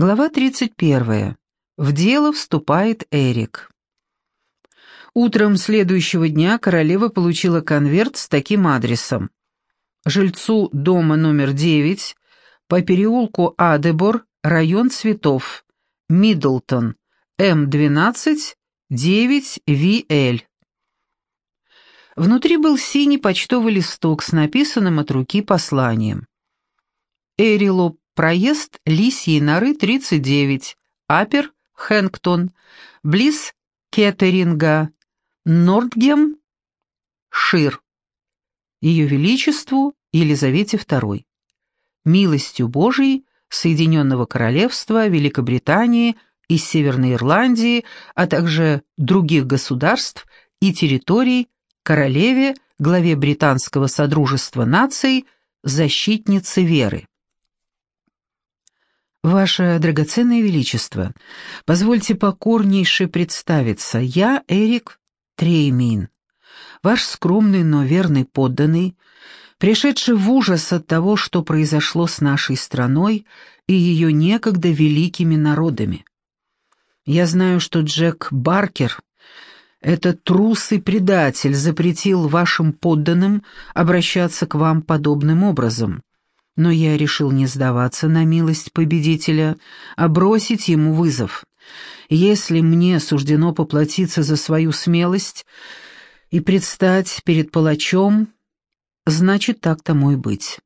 Глава 31. В дело вступает Эрик. Утром следующего дня королева получила конверт с таким адресом. Жильцу дома номер 9 по переулку Адебор, район Цветов, Миддлтон, М12, 9VL. Внутри был синий почтовый листок с написанным от руки посланием. Эрило проезд Лисьей норы, 39, Апер, Хэнктон, близ Кеттеринга, Нордгем, Шир. Ее Величеству Елизавете II. Милостью Божией Соединенного Королевства, Великобритании и Северной Ирландии, а также других государств и территорий, королеве, главе Британского Содружества наций, защитнице веры. «Ваше драгоценное величество, позвольте покорнейше представиться. Я Эрик Треймин, ваш скромный, но верный подданный, пришедший в ужас от того, что произошло с нашей страной и ее некогда великими народами. Я знаю, что Джек Баркер, этот трус и предатель, запретил вашим подданным обращаться к вам подобным образом» но я решил не сдаваться на милость победителя, а бросить ему вызов. Если мне суждено поплатиться за свою смелость и предстать перед палачом, значит, так тому и быть.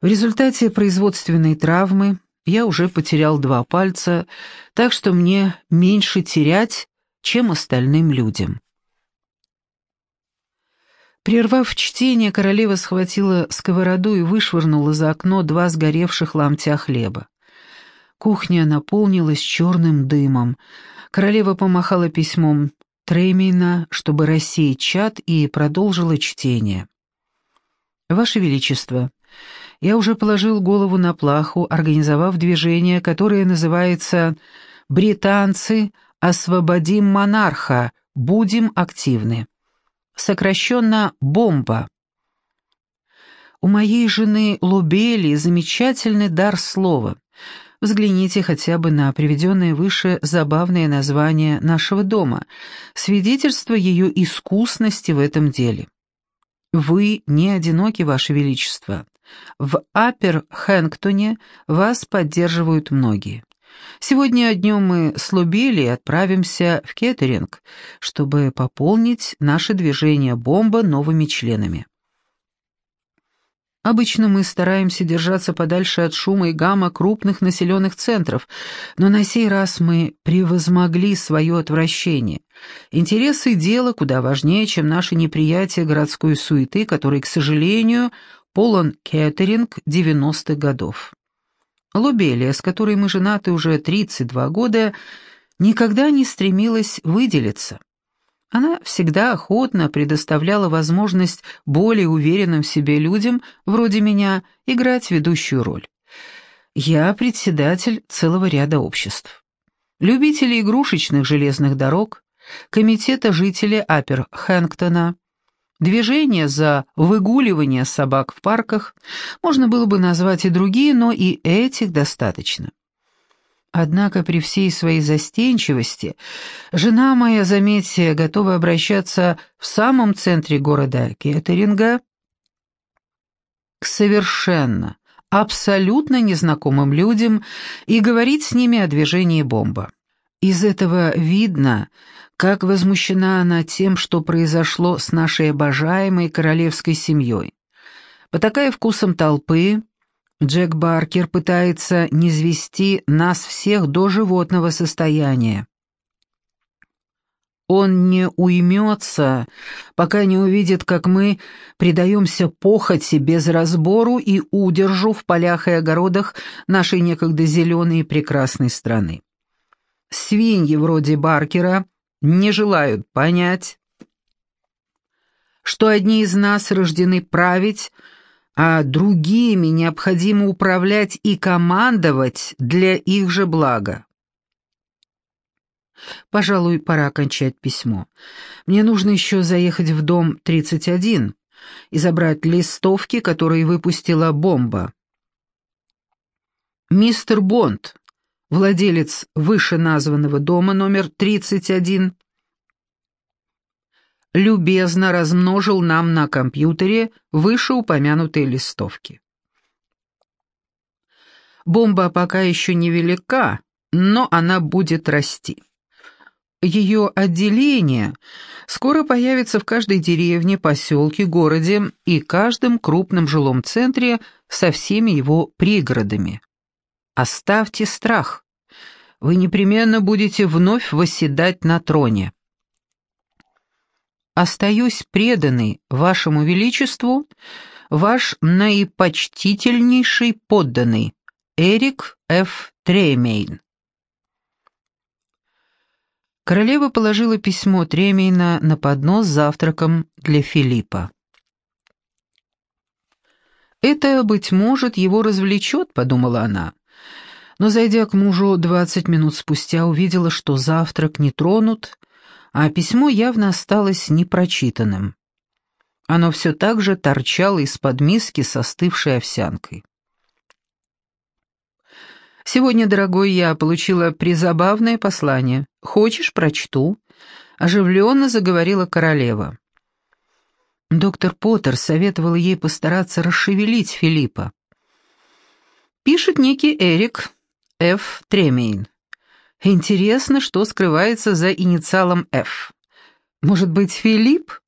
В результате производственной травмы я уже потерял два пальца, так что мне меньше терять, чем остальным людям. Прервав чтение, королева схватила сковороду и вышвырнула за окно два сгоревших ломтя хлеба. Кухня наполнилась черным дымом. Королева помахала письмом Треймина, чтобы рассеять чад, и продолжила чтение. «Ваше Величество, я уже положил голову на плаху, организовав движение, которое называется «Британцы, освободим монарха, будем активны» сокращенно «бомба». У моей жены Лубели замечательный дар слова. Взгляните хотя бы на приведенное выше забавное название нашего дома, свидетельство ее искусности в этом деле. Вы не одиноки, Ваше Величество. В Апер-Хэнгтоне вас поддерживают многие. Сегодня днем мы с Лубили отправимся в Кеттеринг, чтобы пополнить наше движение «Бомба» новыми членами. Обычно мы стараемся держаться подальше от шума и гамма крупных населенных центров, но на сей раз мы превозмогли свое отвращение. Интересы дела куда важнее, чем наше неприятие городской суеты, который, к сожалению, полон кеттеринг 90-х годов. Лубелия, с которой мы женаты уже 32 года, никогда не стремилась выделиться. Она всегда охотно предоставляла возможность более уверенным в себе людям, вроде меня, играть ведущую роль. Я председатель целого ряда обществ. Любители игрушечных железных дорог, комитета жителей Апер Хэнктона, Движение за выгуливание собак в парках можно было бы назвать и другие, но и этих достаточно. Однако при всей своей застенчивости жена моя, заметьте, готова обращаться в самом центре города Кеттеринга к совершенно, абсолютно незнакомым людям и говорить с ними о движении бомба. Из этого видно, как возмущена она тем, что произошло с нашей обожаемой королевской семьей. Потакая вкусом толпы, Джек Баркер пытается низвести нас всех до животного состояния. Он не уймется, пока не увидит, как мы предаемся похоти без разбору и удержу в полях и огородах нашей некогда зеленой и прекрасной страны. Свиньи вроде Баркера не желают понять, что одни из нас рождены править, а другими необходимо управлять и командовать для их же блага. Пожалуй, пора кончать письмо. Мне нужно еще заехать в дом 31 и забрать листовки, которые выпустила бомба. «Мистер Бонд, владелец вышеназванного дома номер 31, любезно размножил нам на компьютере вышеупомянутые листовки. Бомба пока еще не велика, но она будет расти. Ее отделение скоро появится в каждой деревне, поселке, городе и каждом крупном жилом центре со всеми его пригородами. Оставьте страх. Вы непременно будете вновь восседать на троне. Остаюсь преданный вашему величеству, ваш наипочтительнейший подданный, Эрик Ф. Тремейн. Королева положила письмо Тремейна на поднос с завтраком для Филиппа. «Это, быть может, его развлечет», — подумала она. Но, зайдя к мужу двадцать минут спустя, увидела, что завтрак не тронут, а письмо явно осталось непрочитанным. Оно все так же торчало из-под миски с остывшей овсянкой. «Сегодня, дорогой, я получила призабавное послание. Хочешь, прочту?» Оживленно заговорила королева. Доктор Поттер советовал ей постараться расшевелить Филиппа. Пишет некий Эрик Ф. Тремейн. Интересно, что скрывается за инициалом Ф. Может быть, Филипп?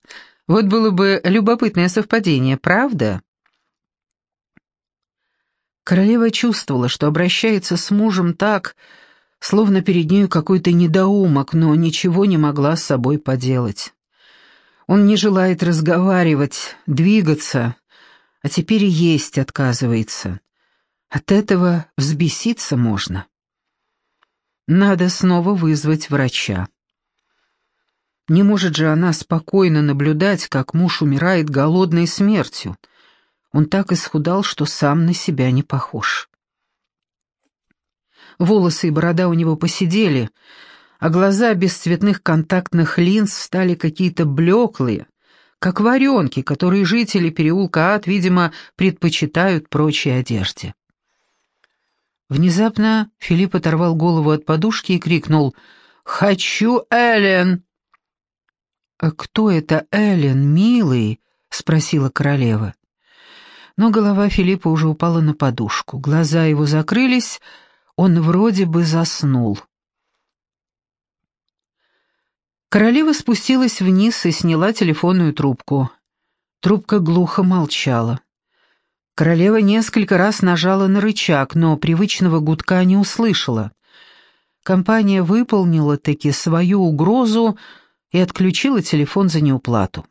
Вот было бы любопытное совпадение, правда? Королева чувствовала, что обращается с мужем так, словно перед нею какой-то недоумок, но ничего не могла с собой поделать. Он не желает разговаривать, двигаться, а теперь и есть отказывается. От этого взбеситься можно. Надо снова вызвать врача. Не может же она спокойно наблюдать, как муж умирает голодной смертью — он так исхудал, что сам на себя не похож. Волосы и борода у него посидели, а глаза без цветных контактных линз стали какие-то блеклые, как варенки, которые жители переулка Ад, видимо, предпочитают прочей одежде. Внезапно Филипп оторвал голову от подушки и крикнул «Хочу Эллен!» «А кто это Эллен, милый?» — спросила королева но голова Филиппа уже упала на подушку, глаза его закрылись, он вроде бы заснул. Королева спустилась вниз и сняла телефонную трубку. Трубка глухо молчала. Королева несколько раз нажала на рычаг, но привычного гудка не услышала. Компания выполнила таки свою угрозу и отключила телефон за неуплату.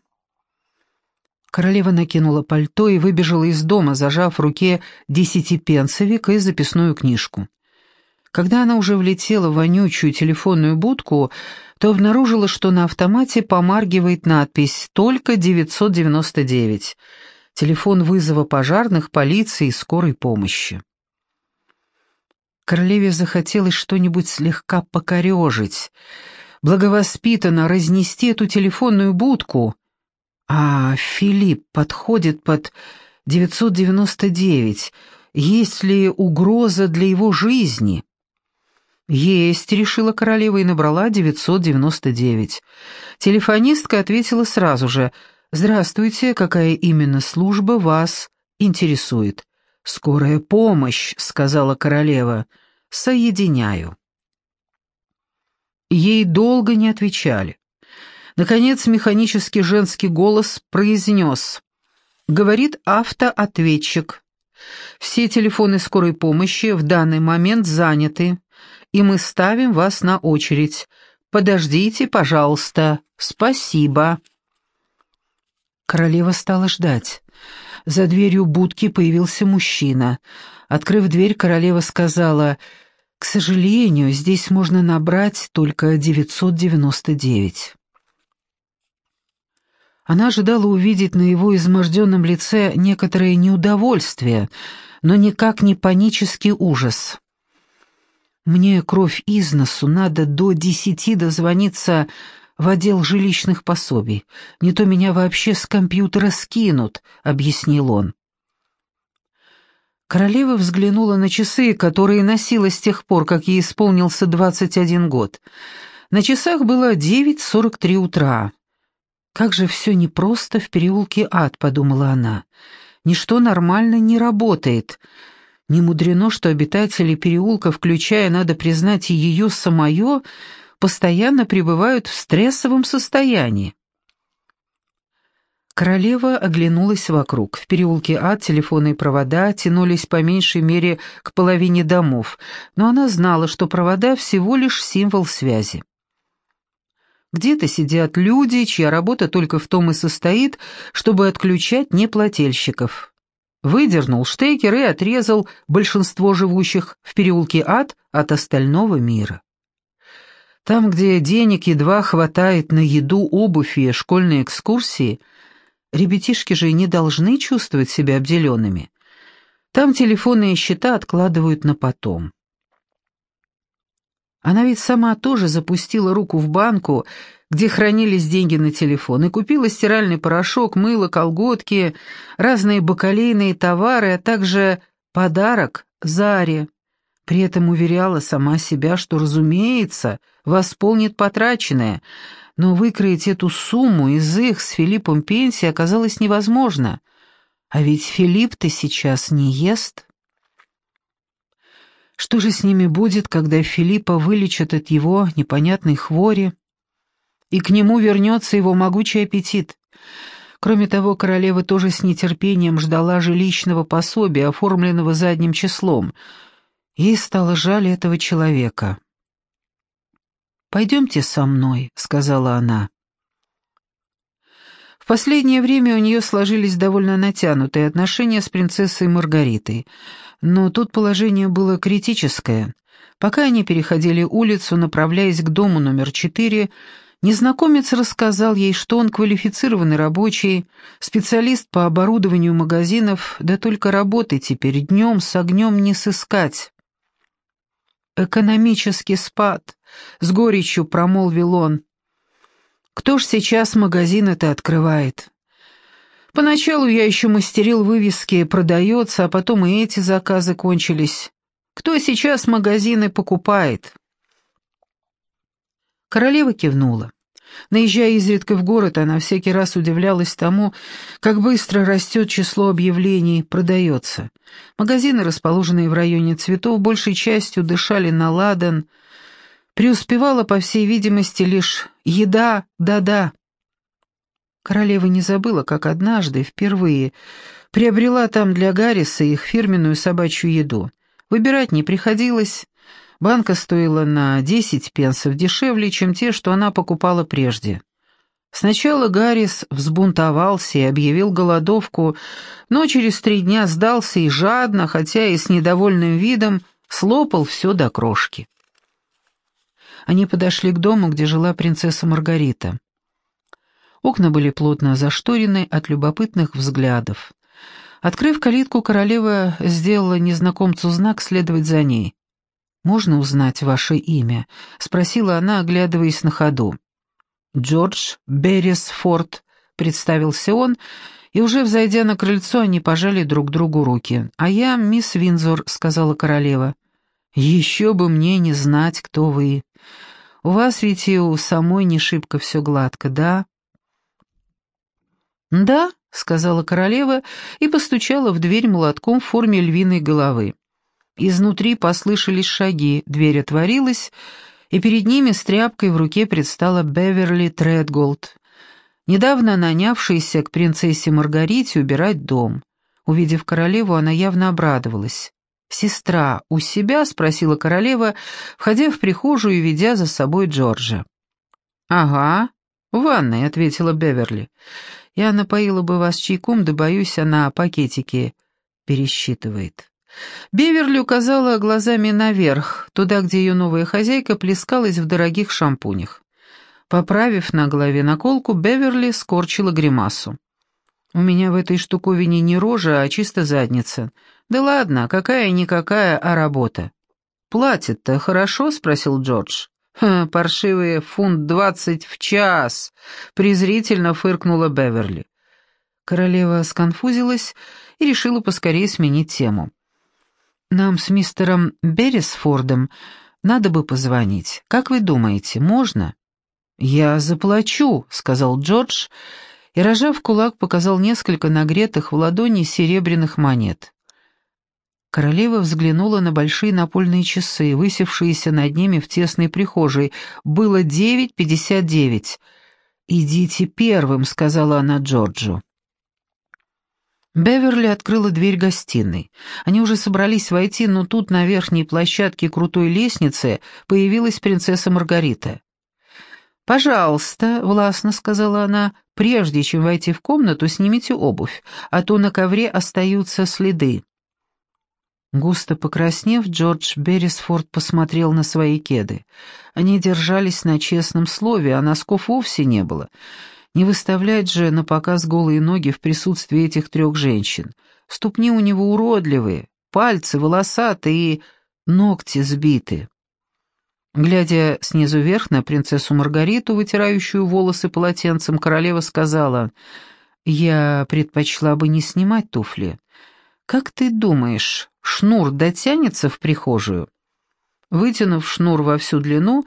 Королева накинула пальто и выбежала из дома, зажав в руке десятипенсовик и записную книжку. Когда она уже влетела в вонючую телефонную будку, то обнаружила, что на автомате помаргивает надпись «Только 999». Телефон вызова пожарных, полиции и скорой помощи. Королеве захотелось что-нибудь слегка покорежить, благовоспитанно разнести эту телефонную будку, а Филипп подходит под 999. Есть ли угроза для его жизни? Есть, решила королева и набрала 999. Телефонистка ответила сразу же. Здравствуйте, какая именно служба вас интересует? Скорая помощь, сказала королева. Соединяю. Ей долго не отвечали. Наконец механический женский голос произнес. Говорит автоответчик. Все телефоны скорой помощи в данный момент заняты, и мы ставим вас на очередь. Подождите, пожалуйста. Спасибо. Королева стала ждать. За дверью будки появился мужчина. Открыв дверь, королева сказала, «К сожалению, здесь можно набрать только 999». Она ожидала увидеть на его изможденном лице некоторое неудовольствие, но никак не панический ужас. «Мне кровь из носу, надо до десяти дозвониться в отдел жилищных пособий. Не то меня вообще с компьютера скинут», — объяснил он. Королева взглянула на часы, которые носила с тех пор, как ей исполнился 21 год. На часах было 9.43 утра. «Как же все непросто в переулке ад», — подумала она. «Ничто нормально не работает». Не мудрено, что обитатели переулка, включая, надо признать, и ее самое, постоянно пребывают в стрессовом состоянии. Королева оглянулась вокруг. В переулке Ад телефонные провода тянулись по меньшей мере к половине домов, но она знала, что провода всего лишь символ связи. Где-то сидят люди, чья работа только в том и состоит, чтобы отключать неплательщиков. Выдернул штекер и отрезал большинство живущих в переулке Ад от остального мира. Там, где денег едва хватает на еду, обувь и школьные экскурсии – Ребятишки же не должны чувствовать себя обделенными. Там телефонные счета откладывают на потом. Она ведь сама тоже запустила руку в банку, где хранились деньги на телефон, и купила стиральный порошок, мыло, колготки, разные бакалейные товары, а также подарок Заре. При этом уверяла сама себя, что, разумеется, восполнит потраченное — но выкроить эту сумму из их с Филиппом пенсии оказалось невозможно. А ведь Филипп-то сейчас не ест. Что же с ними будет, когда Филиппа вылечат от его непонятной хвори, и к нему вернется его могучий аппетит? Кроме того, королева тоже с нетерпением ждала жилищного пособия, оформленного задним числом. Ей стало жаль этого человека. «Пойдемте со мной», — сказала она. В последнее время у нее сложились довольно натянутые отношения с принцессой Маргаритой, но тут положение было критическое. Пока они переходили улицу, направляясь к дому номер четыре, незнакомец рассказал ей, что он квалифицированный рабочий, специалист по оборудованию магазинов, да только работы теперь днем с огнем не сыскать. «Экономический спад», — с горечью промолвил он. «Кто ж сейчас магазин это открывает?» Поначалу я еще мастерил вывески «Продается», а потом и эти заказы кончились. Кто сейчас магазины покупает?» Королева кивнула. Наезжая изредка в город, она всякий раз удивлялась тому, как быстро растет число объявлений «продается». Магазины, расположенные в районе цветов, большей частью дышали на ладан. Преуспевала, по всей видимости, лишь еда, да-да. Королева не забыла, как однажды, впервые, приобрела там для Гарриса их фирменную собачью еду. Выбирать не приходилось, Банка стоила на 10 пенсов дешевле, чем те, что она покупала прежде. Сначала Гаррис взбунтовался и объявил голодовку, но через три дня сдался и жадно, хотя и с недовольным видом, слопал все до крошки. Они подошли к дому, где жила принцесса Маргарита. Окна были плотно зашторены от любопытных взглядов. Открыв калитку, королева сделала незнакомцу знак следовать за ней. «Можно узнать ваше имя?» — спросила она, оглядываясь на ходу. «Джордж Беррисфорд», — представился он, и уже взойдя на крыльцо, они пожали друг другу руки. «А я мисс Винзор», — сказала королева. «Еще бы мне не знать, кто вы. У вас ведь и у самой не шибко все гладко, да?» «Да», — сказала королева и постучала в дверь молотком в форме львиной головы. Изнутри послышались шаги, дверь отворилась, и перед ними с тряпкой в руке предстала Беверли Тредголд, недавно нанявшаяся к принцессе Маргарите убирать дом. Увидев королеву, она явно обрадовалась. «Сестра у себя?» — спросила королева, входя в прихожую и ведя за собой Джорджа. «Ага, в ванной», — ответила Беверли. «Я напоила бы вас чайком, да, боюсь, она пакетики пересчитывает». Беверли указала глазами наверх, туда, где ее новая хозяйка плескалась в дорогих шампунях. Поправив на голове наколку, Беверли скорчила гримасу. «У меня в этой штуковине не рожа, а чисто задница. Да ладно, какая-никакая, а работа». «Платит-то хорошо?» — спросил Джордж. «Ха, паршивые фунт двадцать в час!» — презрительно фыркнула Беверли. Королева сконфузилась и решила поскорее сменить тему. Нам с мистером Беррисфордом надо бы позвонить. Как вы думаете, можно?» «Я заплачу», — сказал Джордж, и, рожав кулак, показал несколько нагретых в ладони серебряных монет. Королева взглянула на большие напольные часы, высевшиеся над ними в тесной прихожей. Было девять пятьдесят девять. «Идите первым», — сказала она Джорджу. Беверли открыла дверь гостиной. Они уже собрались войти, но тут на верхней площадке крутой лестницы появилась принцесса Маргарита. «Пожалуйста», — властно сказала она, — «прежде чем войти в комнату, снимите обувь, а то на ковре остаются следы». Густо покраснев, Джордж Беррисфорд посмотрел на свои кеды. Они держались на честном слове, а носков вовсе не было. Не выставлять же на показ голые ноги в присутствии этих трех женщин. Ступни у него уродливые, пальцы волосатые и ногти сбиты. Глядя снизу вверх на принцессу Маргариту, вытирающую волосы полотенцем, королева сказала, «Я предпочла бы не снимать туфли. Как ты думаешь, шнур дотянется в прихожую?» Вытянув шнур во всю длину,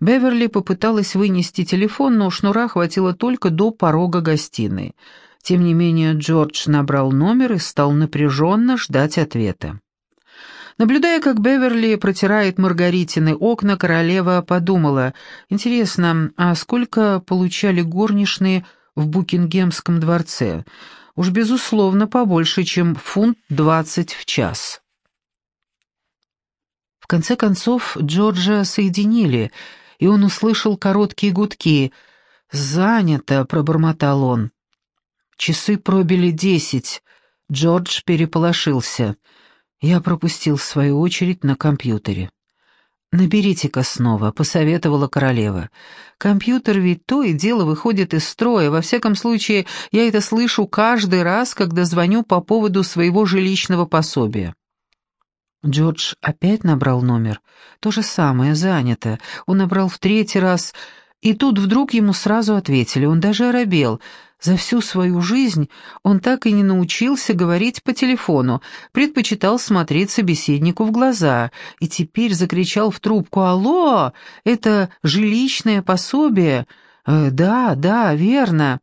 Беверли попыталась вынести телефон, но шнура хватило только до порога гостиной. Тем не менее, Джордж набрал номер и стал напряженно ждать ответа. Наблюдая, как Беверли протирает Маргаритины окна, королева подумала, «Интересно, а сколько получали горничные в Букингемском дворце? Уж, безусловно, побольше, чем фунт двадцать в час». В конце концов, Джорджа соединили — и он услышал короткие гудки. «Занято», — пробормотал он. Часы пробили десять. Джордж переполошился. Я пропустил свою очередь на компьютере. «Наберите-ка снова», — посоветовала королева. «Компьютер ведь то и дело выходит из строя. Во всяком случае, я это слышу каждый раз, когда звоню по поводу своего жилищного пособия». Джордж опять набрал номер. То же самое, занято. Он набрал в третий раз, и тут вдруг ему сразу ответили. Он даже оробел. За всю свою жизнь он так и не научился говорить по телефону, предпочитал смотреть собеседнику в глаза, и теперь закричал в трубку «Алло, это жилищное пособие?» «Э, «Да, да, верно».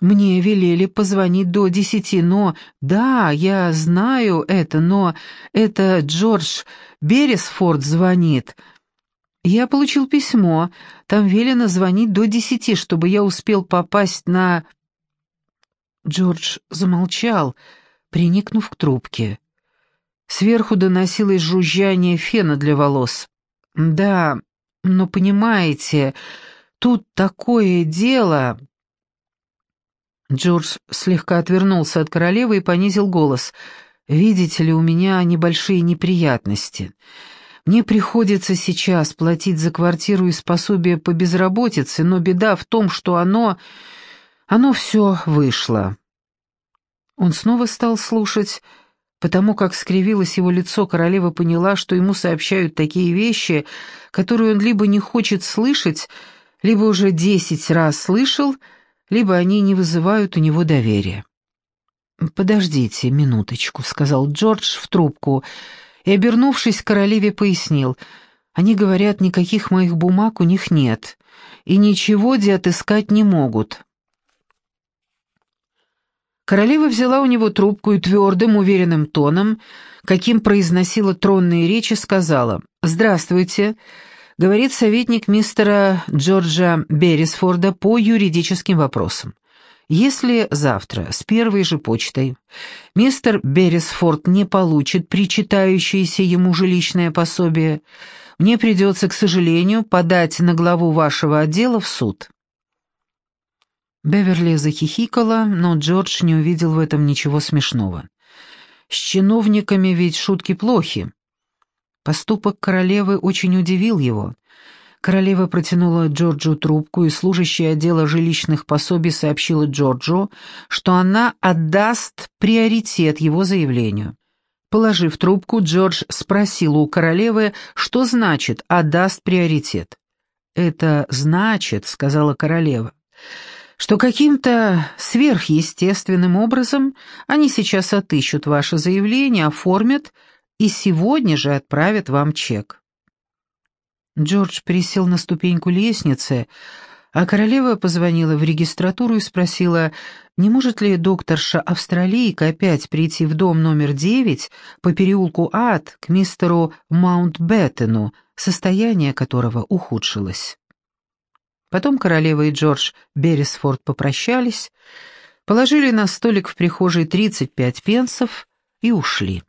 Мне велели позвонить до десяти, но... Да, я знаю это, но это Джордж Бересфорд звонит. Я получил письмо. Там велено звонить до десяти, чтобы я успел попасть на... Джордж замолчал, приникнув к трубке. Сверху доносилось жужжание фена для волос. «Да, но понимаете, тут такое дело...» Джордж слегка отвернулся от королевы и понизил голос. «Видите ли, у меня небольшие неприятности. Мне приходится сейчас платить за квартиру и пособие по безработице, но беда в том, что оно... оно все вышло». Он снова стал слушать, потому как скривилось его лицо, королева поняла, что ему сообщают такие вещи, которые он либо не хочет слышать, либо уже десять раз слышал, либо они не вызывают у него доверия. «Подождите минуточку», — сказал Джордж в трубку, и, обернувшись королеве, пояснил. «Они говорят, никаких моих бумаг у них нет, и ничего где отыскать не могут». Королева взяла у него трубку и твердым, уверенным тоном, каким произносила тронные речи, сказала «Здравствуйте, говорит советник мистера Джорджа Беррисфорда по юридическим вопросам. Если завтра с первой же почтой мистер Беррисфорд не получит причитающееся ему жилищное пособие, мне придется, к сожалению, подать на главу вашего отдела в суд». Беверли захихикала, но Джордж не увидел в этом ничего смешного. «С чиновниками ведь шутки плохи. Поступок королевы очень удивил его. Королева протянула Джорджу трубку, и служащая отдела жилищных пособий сообщила Джорджу, что она отдаст приоритет его заявлению. Положив трубку, Джордж спросил у королевы, что значит «отдаст приоритет». «Это значит», — сказала королева, — «что каким-то сверхъестественным образом они сейчас отыщут ваше заявление, оформят и сегодня же отправят вам чек». Джордж присел на ступеньку лестницы, а королева позвонила в регистратуру и спросила, не может ли докторша-австралийка опять прийти в дом номер девять по переулку Ад к мистеру Маунтбеттену, состояние которого ухудшилось. Потом королева и Джордж Беррисфорд попрощались, положили на столик в прихожей 35 пенсов и ушли.